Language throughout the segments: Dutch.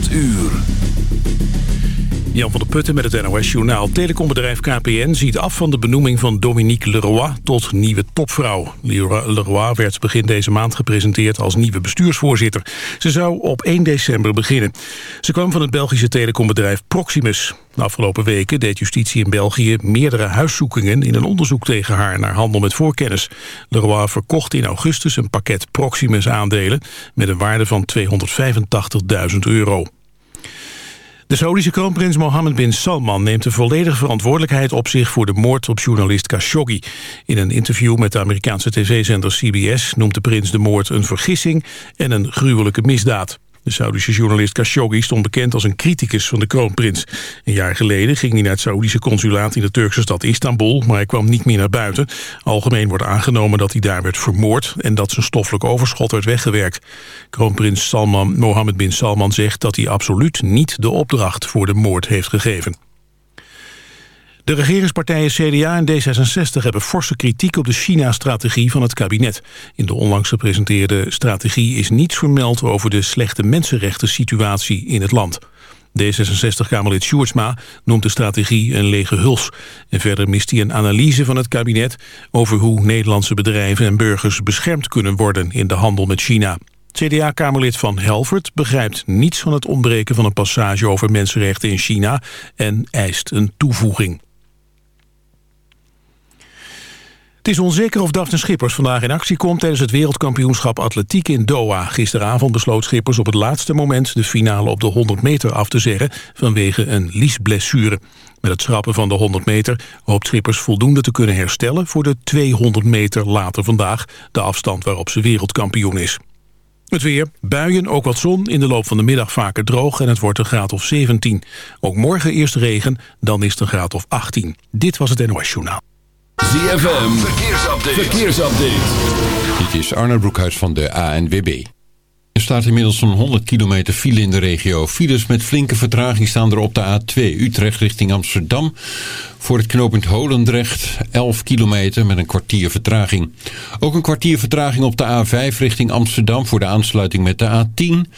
8 uur. Jan van der Putten met het NOS-journaal. Telecombedrijf KPN ziet af van de benoeming van Dominique Leroy tot nieuwe topvrouw. Leroy werd begin deze maand gepresenteerd als nieuwe bestuursvoorzitter. Ze zou op 1 december beginnen. Ze kwam van het Belgische telecombedrijf Proximus. De afgelopen weken deed justitie in België meerdere huiszoekingen... in een onderzoek tegen haar naar handel met voorkennis. Leroy verkocht in augustus een pakket Proximus-aandelen... met een waarde van 285.000 euro. De Saoedische kroonprins Mohammed bin Salman neemt de volledige verantwoordelijkheid op zich voor de moord op journalist Khashoggi. In een interview met de Amerikaanse tv-zender CBS noemt de prins de moord een vergissing en een gruwelijke misdaad. De Saudische journalist Khashoggi stond bekend als een criticus van de kroonprins. Een jaar geleden ging hij naar het Saoedische consulaat in de Turkse stad Istanbul, maar hij kwam niet meer naar buiten. Algemeen wordt aangenomen dat hij daar werd vermoord en dat zijn stoffelijk overschot werd weggewerkt. Kroonprins Salman, Mohammed bin Salman zegt dat hij absoluut niet de opdracht voor de moord heeft gegeven. De regeringspartijen CDA en D66 hebben forse kritiek op de China-strategie van het kabinet. In de onlangs gepresenteerde strategie is niets vermeld over de slechte mensenrechten situatie in het land. D66-Kamerlid Sjoerdsma noemt de strategie een lege huls. En verder mist hij een analyse van het kabinet over hoe Nederlandse bedrijven en burgers beschermd kunnen worden in de handel met China. CDA-kamerlid Van Helvert begrijpt niets van het ontbreken van een passage over mensenrechten in China en eist een toevoeging. Het is onzeker of Daphne Schippers vandaag in actie komt... tijdens het wereldkampioenschap atletiek in Doha. Gisteravond besloot Schippers op het laatste moment... de finale op de 100 meter af te zeggen vanwege een liesblessure. Met het schrappen van de 100 meter hoopt Schippers voldoende te kunnen herstellen... voor de 200 meter later vandaag, de afstand waarop ze wereldkampioen is. Het weer, buien, ook wat zon, in de loop van de middag vaker droog... en het wordt een graad of 17. Ook morgen eerst regen, dan is het een graad of 18. Dit was het NOS Journaal. ZFM, verkeersupdate. verkeersupdate. Dit is Arne Broekhuis van de ANWB. Er staat inmiddels zo'n 100 kilometer file in de regio. Files met flinke vertraging staan er op de A2 Utrecht richting Amsterdam. Voor het knooppunt Holendrecht 11 kilometer met een kwartier vertraging. Ook een kwartier vertraging op de A5 richting Amsterdam voor de aansluiting met de A10.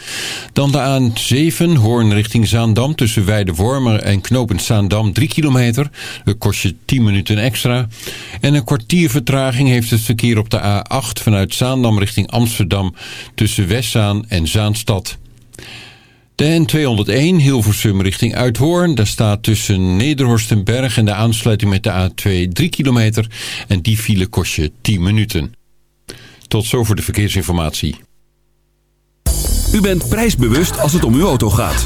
Dan de A7 Hoorn richting Zaandam tussen Weidewormer en knooppunt Zaandam 3 kilometer. Dat kost je 10 minuten extra. En een kwartier vertraging heeft het verkeer op de A8 vanuit Zaandam richting Amsterdam tussen Westzaan en Zaanstad. De N201 Hilversum richting Uithoorn. Daar staat tussen Nederhorstenberg en de aansluiting met de A2 3 kilometer. En die file kost je 10 minuten. Tot zover de verkeersinformatie. U bent prijsbewust als het om uw auto gaat.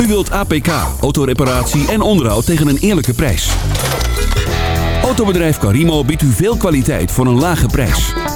U wilt APK, autoreparatie en onderhoud tegen een eerlijke prijs. Autobedrijf Carimo biedt u veel kwaliteit voor een lage prijs.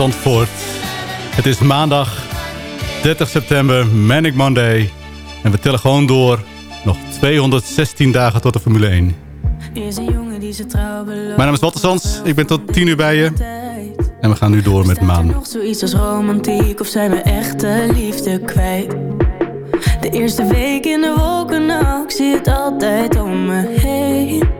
Zandvoort. Het is maandag 30 september, Manic Monday. En we tellen gewoon door. Nog 216 dagen tot de Formule 1. Mijn naam is Walter Sands. Ik ben tot 10 uur bij je. En we gaan nu door met Maan. nog zoiets als romantiek of zijn we echte liefde kwijt? De eerste week in de wolken, nou, ik zie het altijd om me heen.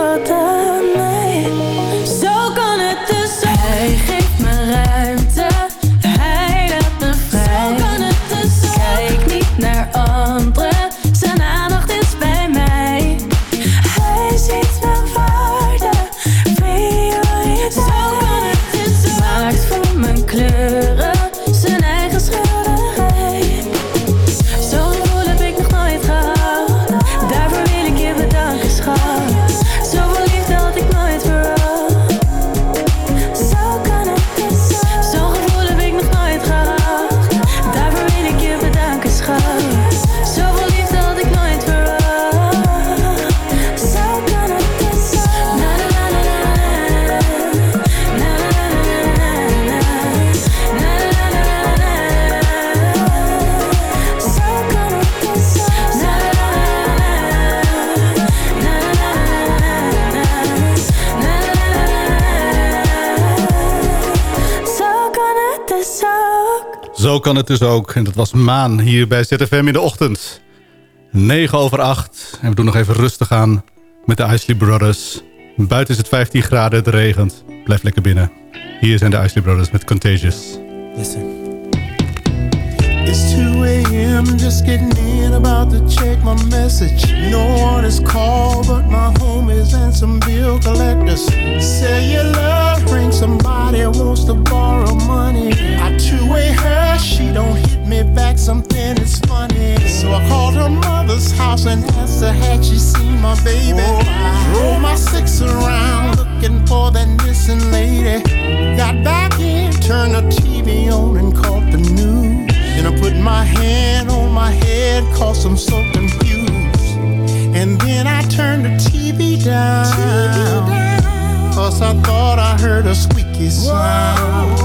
Zo kan het dus ook. En dat was Maan hier bij ZFM in de ochtend. 9 over 8. En we doen nog even rustig aan met de Isley Brothers. Buiten is het 15 graden, het regent. Blijf lekker binnen. Hier zijn de Isley Brothers met Contagious. Listen. It's 2 a.m. just getting in about to check my message. No one is called but my homies and some bill collectors. Say your love ring, somebody wants to borrow money. I two-way her, she don't hit me back, something is funny. So I called her mother's house and asked her had she seen my baby. Oh, Roll my six around looking for that missing lady. Got back in, turned the TV on and caught the news. Then I put my hand on my head, cause I'm so confused. And then I turned the TV down. Cause I thought I heard a squeaky sound.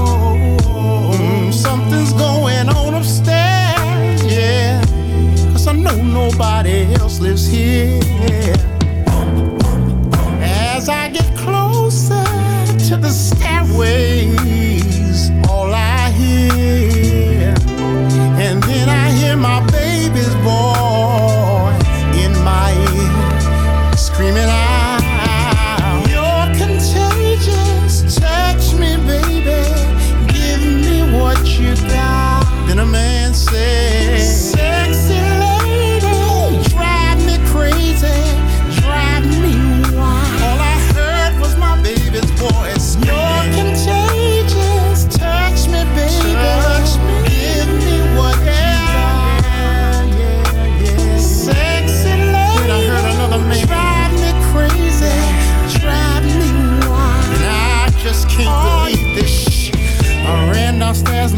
Mm, something's going on upstairs, yeah. Cause I know nobody else lives here. As I get closer to the stairways,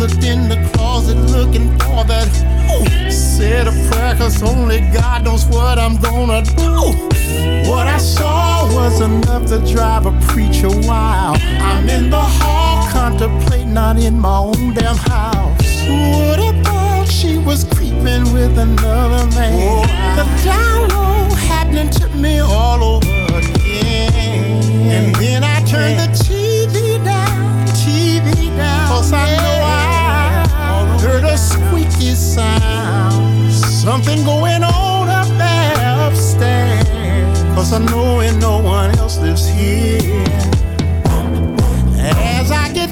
looked in the closet looking for that. Said a prayer, cause only God knows what I'm gonna do. What I saw was enough to drive a preacher wild. I'm in the hall, contemplating, not in my own damn house. What about she was creeping with another man? The download happening to me all over again. And then I turned the TV down, TV down. Cause I Something going on up there upstairs. Cause I know and no one else lives here. As I get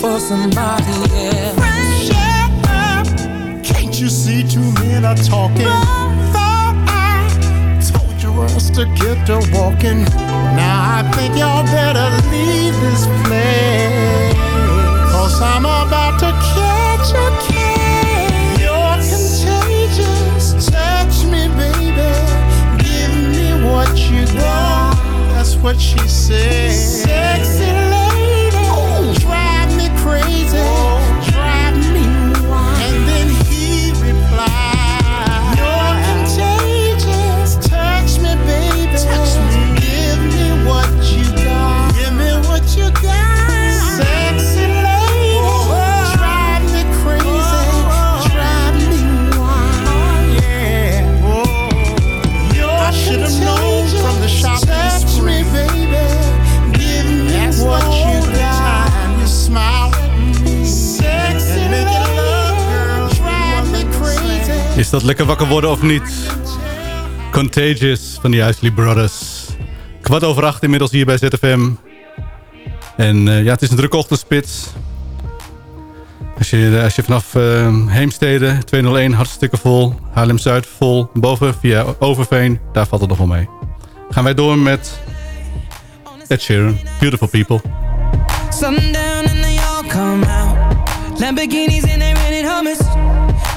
for somebody. Lekker wakker worden of niet? Contagious van de Isley Brothers. Kwart over acht inmiddels hier bij ZFM. En eh, ja, het is een drukke ochtendspits. Als je, eh, als je vanaf uh, Heemstede, 201, hartstikke vol. Haarlem-Zuid vol. Boven via Overveen, daar valt het nog wel mee. Gaan wij door met Ed Sheeran, Beautiful People. Sundown and they all come out. Lamborghinis and they in hummus.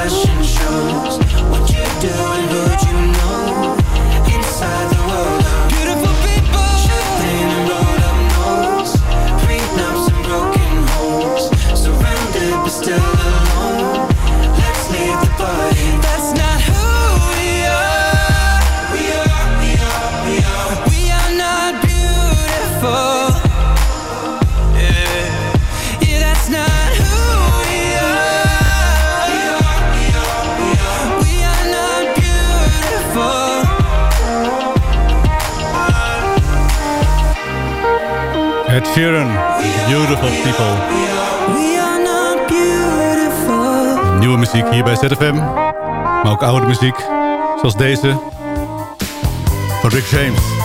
fashion shows. What you doing? Sheeran, Beautiful People. Nieuwe muziek hier bij ZFM. Maar ook oude muziek, zoals deze. Van Rick James.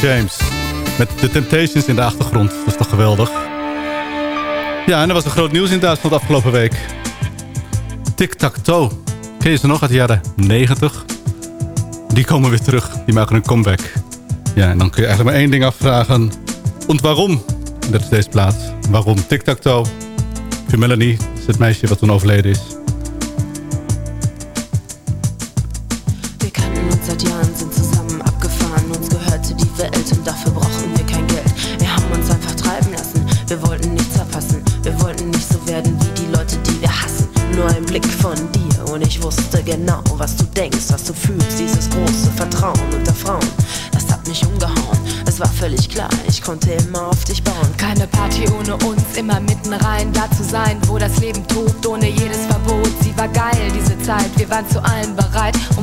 James. Met de Temptations in de achtergrond. Dat is toch geweldig. Ja, en er was een groot nieuws in Duitsland afgelopen week. Tic-tac-toe. Ken je ze nog uit de jaren 90? Die komen weer terug. Die maken een comeback. Ja, en dan kun je eigenlijk maar één ding afvragen. want waarom? En dat is deze plaats. Waarom tic-tac-toe? Melanie, is het meisje wat toen overleden is.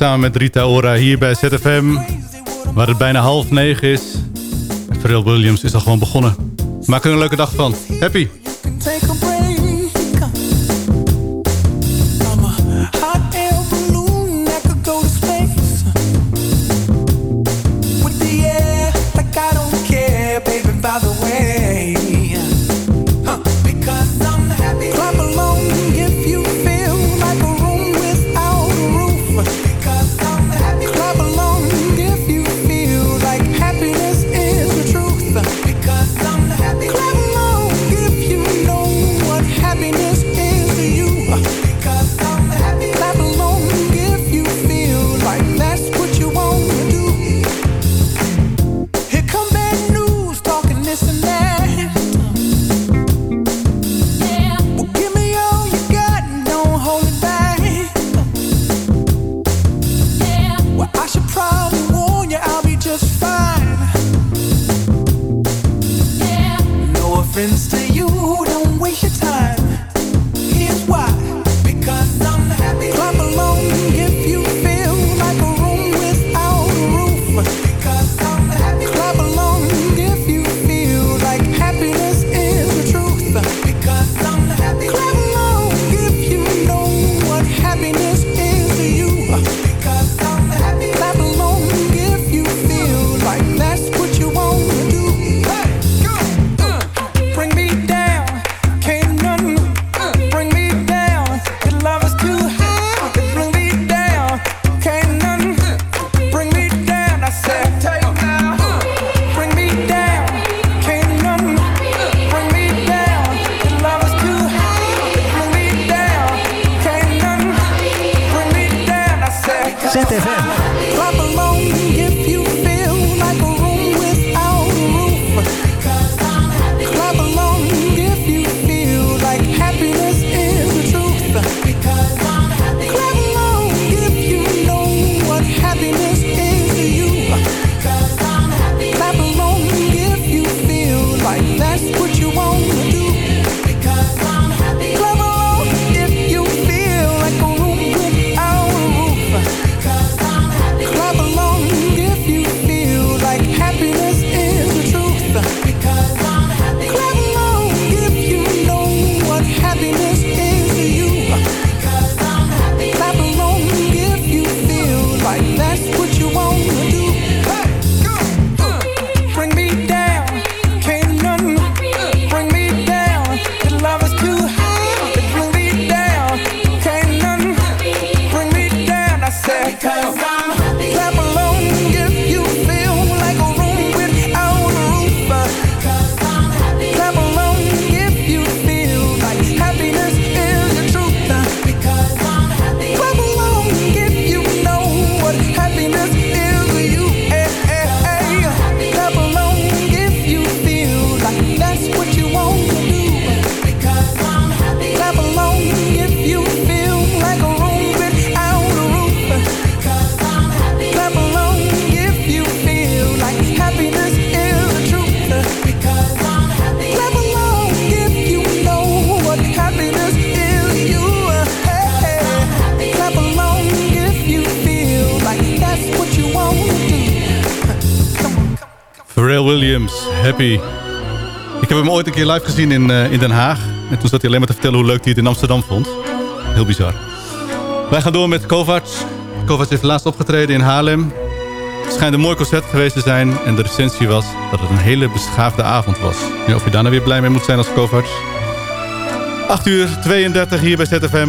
Samen met Rita Ora hier bij ZFM. Waar het bijna half negen is. Pharrell Williams is al gewoon begonnen. Maak er een leuke dag van. Happy! ZFM. Williams, Happy. Ik heb hem ooit een keer live gezien in, eh, in Den Haag. En toen zat hij alleen maar te vertellen hoe leuk hij het in Amsterdam vond. Heel bizar. Wij gaan door met Kovacs. Kovacs heeft laatst opgetreden in Haarlem. Het schijnt een mooi concert geweest te zijn. En de recensie was dat het een hele beschaafde avond was. Of je daar nou weer blij mee moet zijn als Kovacs. 8 uur 32 hier bij ZFM.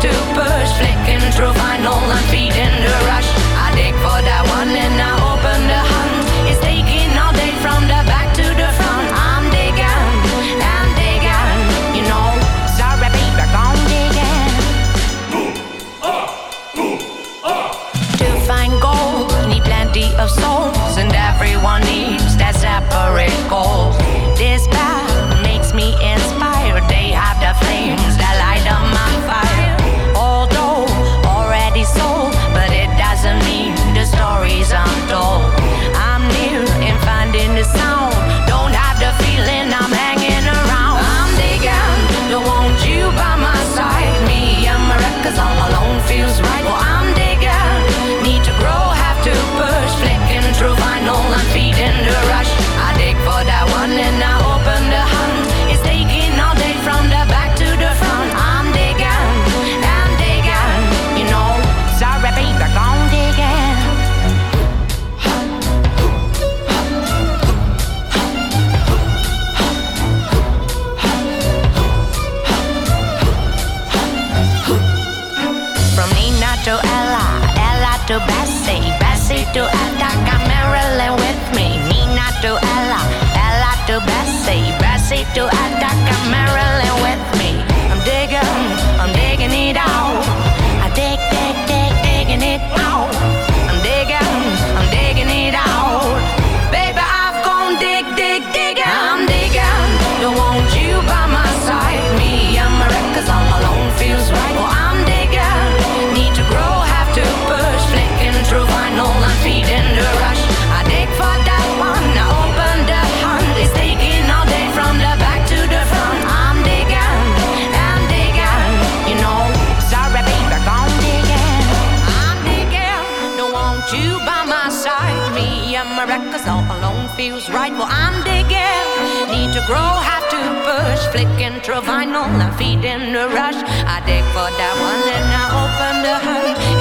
octopus flicking through vinyl and feeding the rush. I dig for that one and I open the hunt. It's taking all day from the back to the front. I'm digging, I'm digging, you know. Sorry, baby, I'm digging. Boom, ah, boom, ah. To find gold, need plenty of souls, and everyone needs that separate gold. contravinyl, I'm the rush. I for that one, open the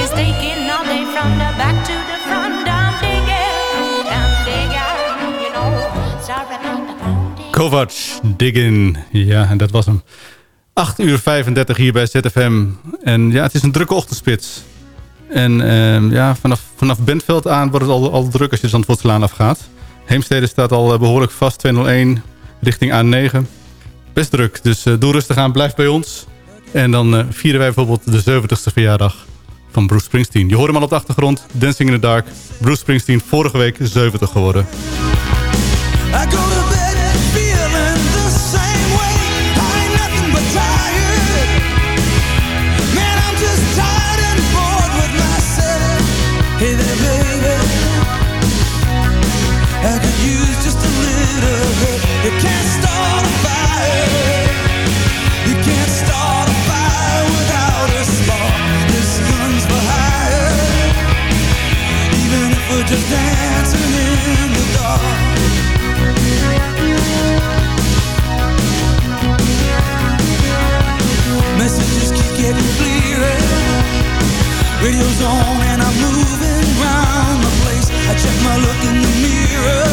taking all from the back to the front. I'm digging, I'm you know. Kovac, digging. Ja, en dat was hem. 8 uur 35 hier bij ZFM. En ja, het is een drukke ochtendspits. En ehm, ja, vanaf, vanaf Bentveld aan wordt het al, al druk als je de Zandvoortslaan afgaat. Heemstede staat al eh, behoorlijk vast, 201 richting A9 druk. Dus eh, doe rustig aan, blijf bij ons. En dan eh, vieren wij bijvoorbeeld de 70ste verjaardag van Bruce Springsteen. Je hoort hem al op de achtergrond, Dancing in the Dark. Bruce Springsteen, vorige week 70 geworden. zone and I'm moving round the place. I check my look in the mirror.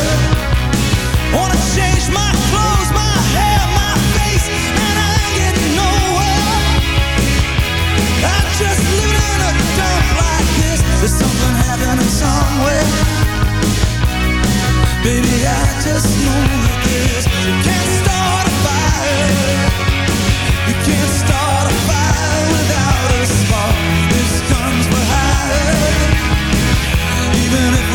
Wanna change my clothes, my hair, my face, and I ain't getting nowhere. I just live in a dump like this. There's something happening somewhere. Baby, I just know that this can't start a fire.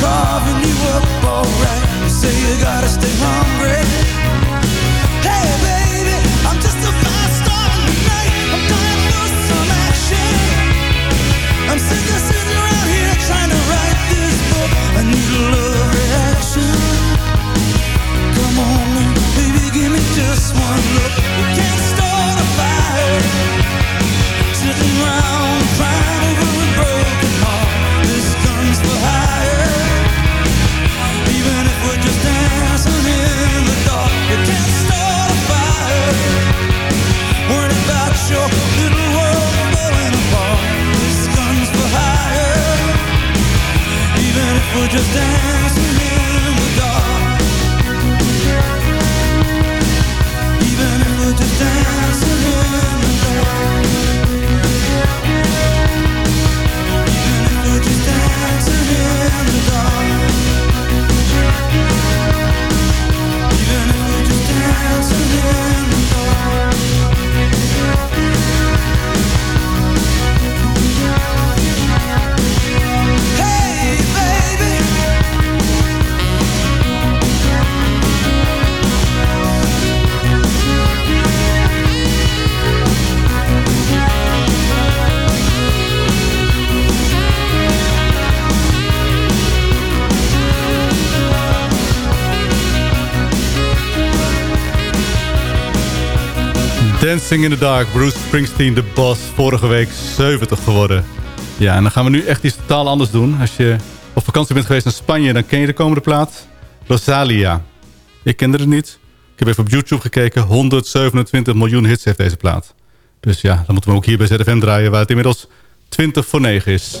carving you up alright. You say you gotta stay hungry. Dancing in the Dark, Bruce Springsteen, de boss. Vorige week 70 geworden. Ja, en dan gaan we nu echt iets totaal anders doen. Als je op vakantie bent geweest in Spanje, dan ken je de komende plaat. Rosalia. Ik kende het niet. Ik heb even op YouTube gekeken. 127 miljoen hits heeft deze plaat. Dus ja, dan moeten we ook hier bij ZFM draaien... waar het inmiddels 20 voor 9 is.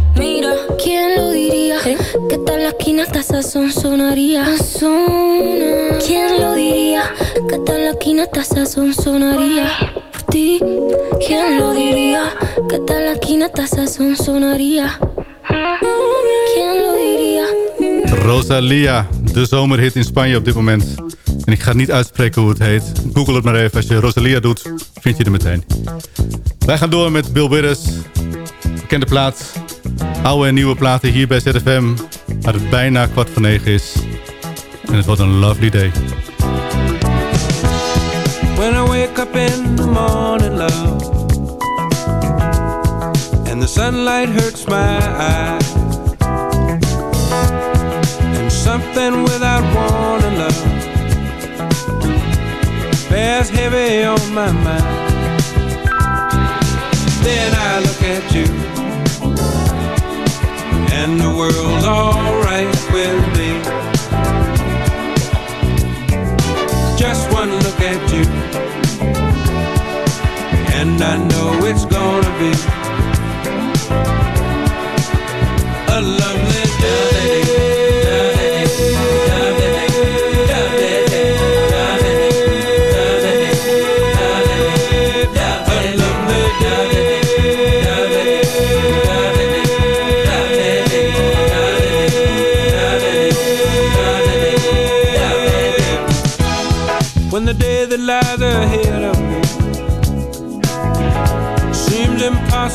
hasta sazón sonaría. ¿Quién lo diría? Que tal la esquina hasta sazón sonaría. Por ti, ¿quién lo diría? Que tal la esquina hasta sazón sonaría. ¿Quién lo diría? Rosalia, de zomerhit in Spanje op dit moment. En ik ga niet uitspreken hoe het heet. Google het maar even. Als je Rosalia doet, vind je er meteen. Wij gaan door met Bill Withers. Bekende plaat. Oude en nieuwe platen hier bij ZFM. Waar het bijna kwart voor negen is. En het wordt een lovely day. When I wake up in the morning, love, and the sunlight hurts my eyes, and something without warning, love, bears heavy on my mind. Then I look at you, and the world's alright with me. Just one look at you And I know it's gonna be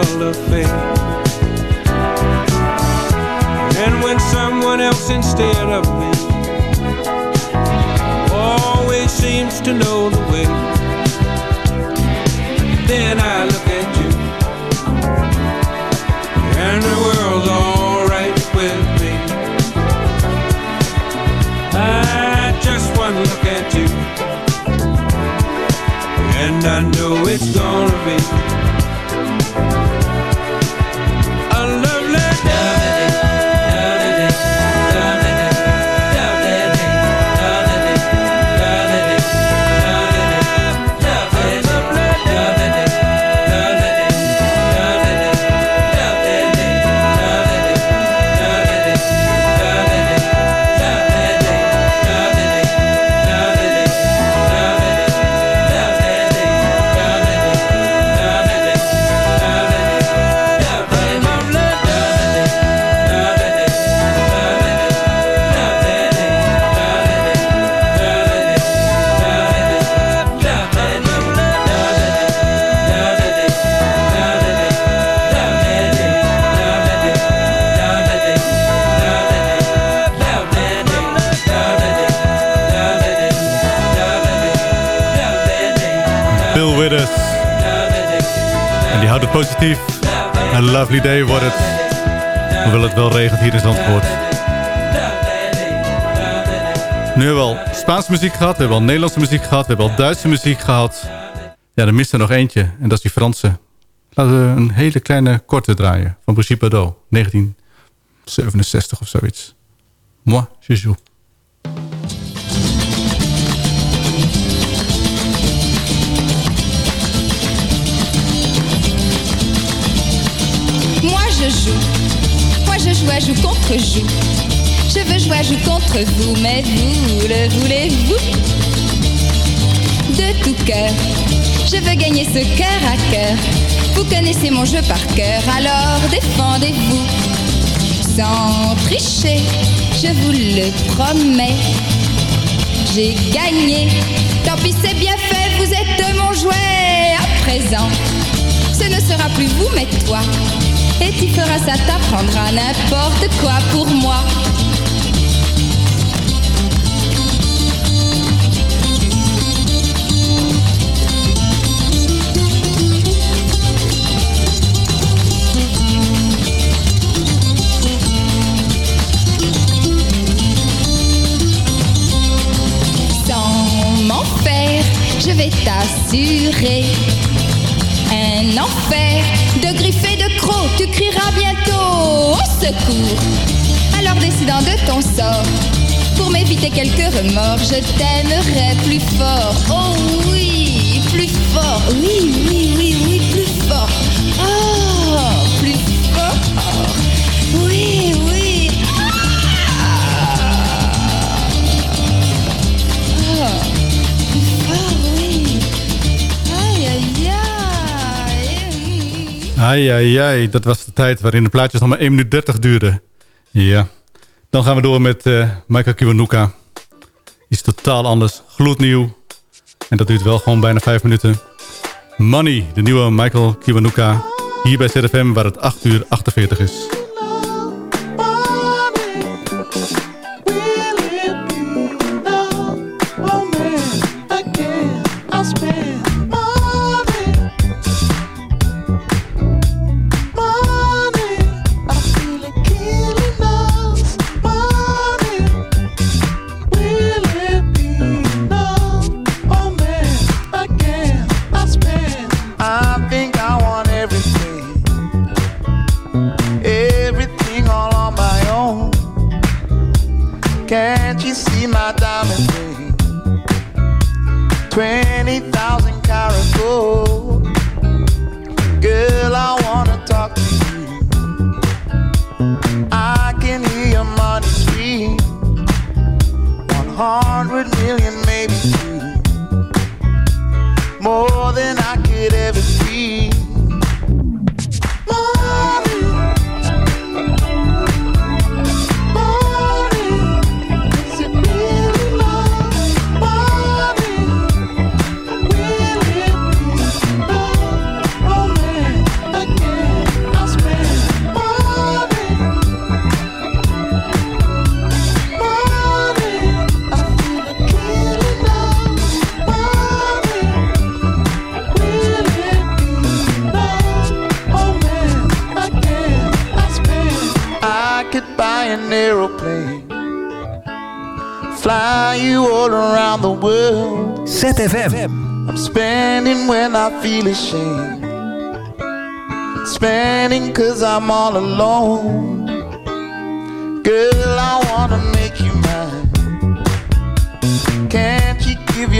impossible to face. And when someone else instead of me always seems to know the way, then I look positief. Een lovely day wordt het. Hoewel het wel regent hier in Zandvoort. Nu hebben we al Spaanse muziek gehad. We hebben al Nederlandse muziek gehad. We hebben al Duitse muziek gehad. Ja, er mist er nog eentje. En dat is die Franse. Laten we een hele kleine korte draaien. Van Brigitte Bardot. 1967 of zoiets. Moi, je joue. Moi je joue contre joue. Je veux jouer à joue contre vous, mais vous le voulez-vous? De tout cœur, je veux gagner ce cœur à cœur. Vous connaissez mon jeu par cœur, alors défendez-vous. Sans tricher, je vous le promets. J'ai gagné, tant pis c'est bien fait, vous êtes mon jouet à présent. Ce ne sera plus vous mais toi. Et tu feras ça t'apprendra n'importe quoi pour moi. Je vais t'assurer un enfer Tu crieras bientôt au secours. Alors décidant de ton sort, pour m'éviter quelques remords, je t'aimerai plus fort. Oh oui, plus fort. Oui, oui, oui, oui, plus fort. Ai, ai, ai. Dat was de tijd waarin de plaatjes nog maar 1 minuut 30 duurden. Ja. Dan gaan we door met eh, Michael Kiwanuka. Iets totaal anders. Gloednieuw. En dat duurt wel gewoon bijna 5 minuten. Money, de nieuwe Michael Kiwanuka. Hier bij ZFM waar het 8 uur 48 is.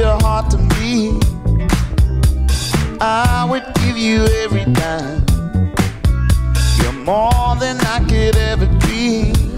your heart to me, I would give you every dime. You're more than I could ever dream.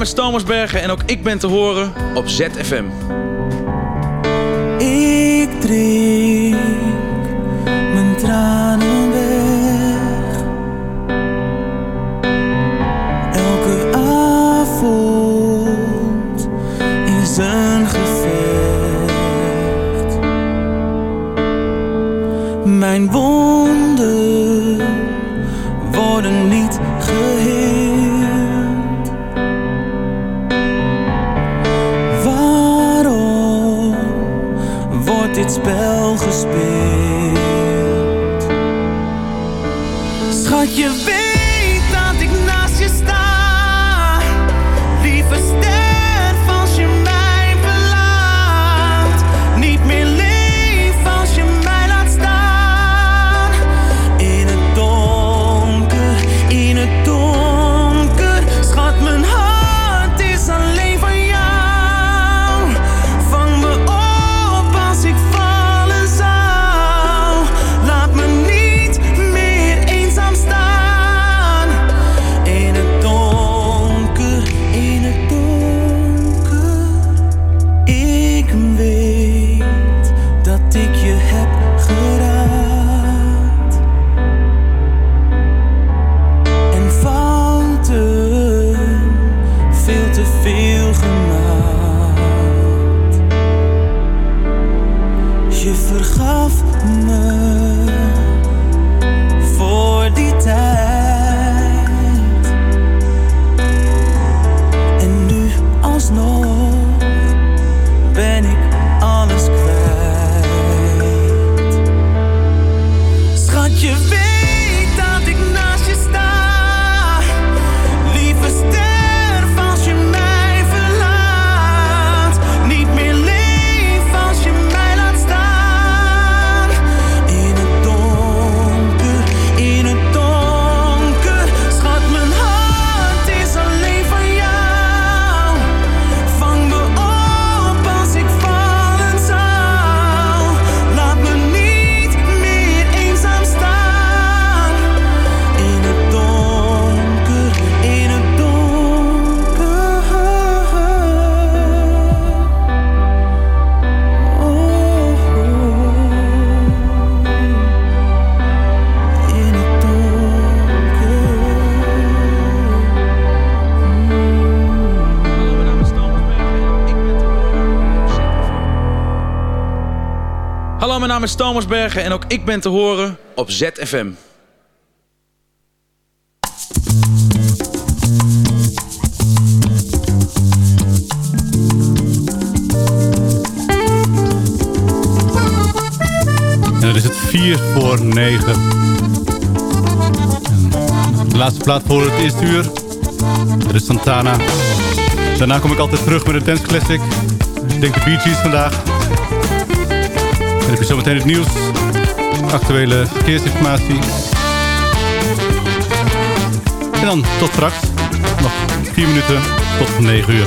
naam is Thomas Bergen en ook ik ben te horen op ZFM. Ik drink. naam is Thomas Bergen en ook ik ben te horen op ZFM. En dan is het 4 voor 9. De laatste plaat voor het eerste uur. Dat is Santana. Daarna kom ik altijd terug met de dance classic. Ik denk de Bee vandaag heb je zometeen het nieuws. Actuele verkeersinformatie. En dan tot straks. Nog 4 minuten tot 9 uur.